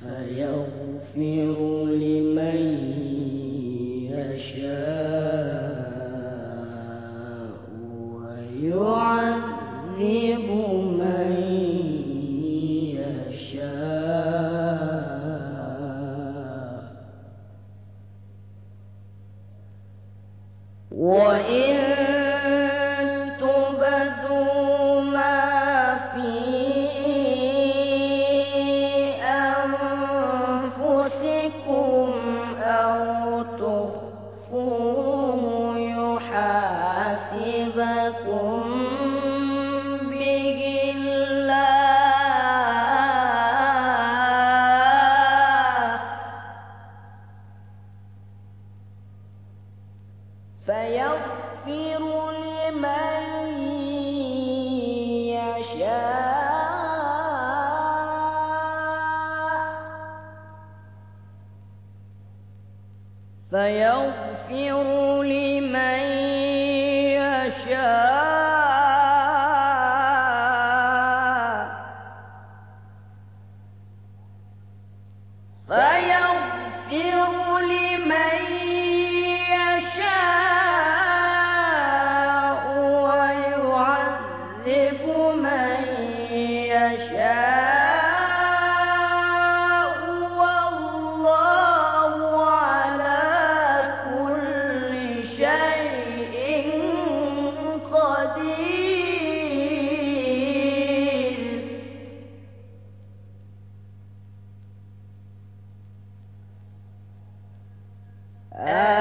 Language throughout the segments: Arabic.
فيغفر لمن يشاء. فيغفر لمن يشاء. فيغفر لمن Uh,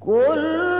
كل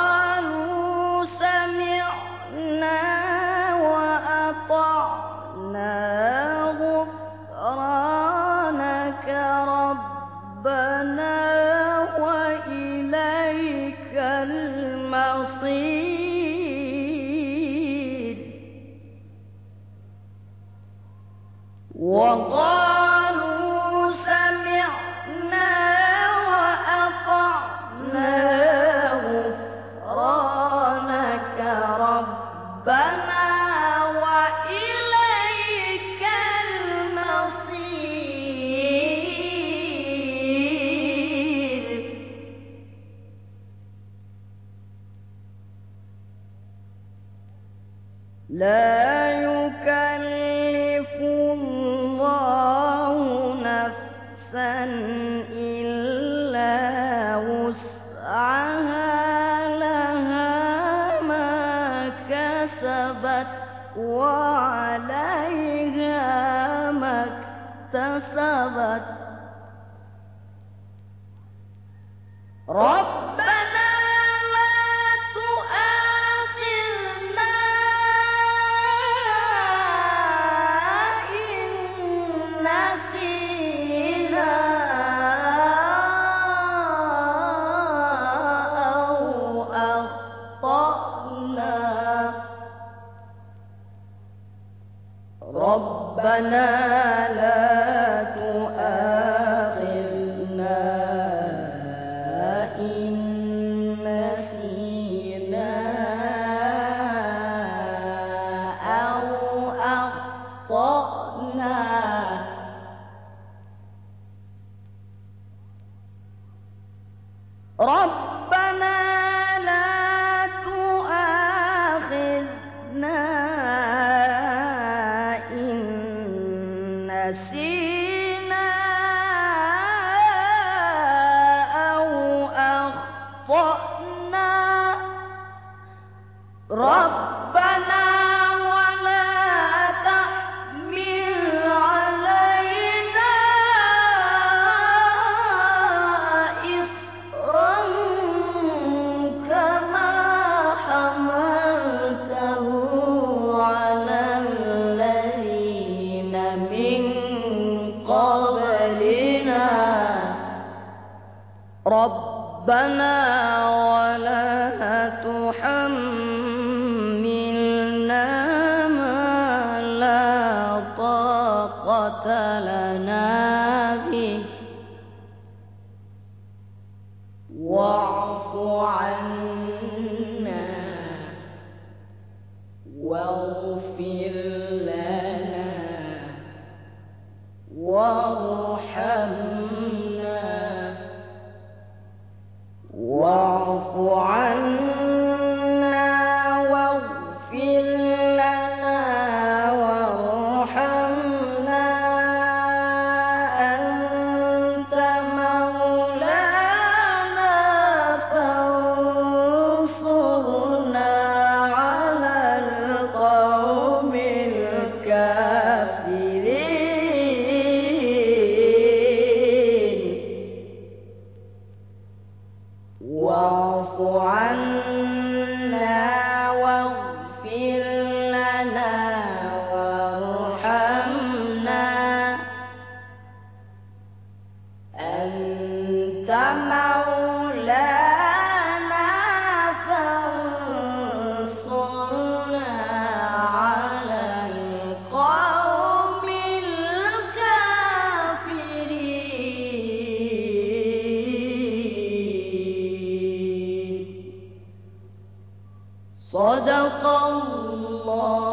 وقالوا سمعنا وأطعنا غفرانك ربنا وإليك المصير. لا ربنا لا نسينا أو أخطأنا. رب رَبَّنَا وَلَا تُحَمِّلْنَا مَا لَا طَاقَةَ لَنَا بِهِ. وَاعْفُ عَنَّا صدق الله.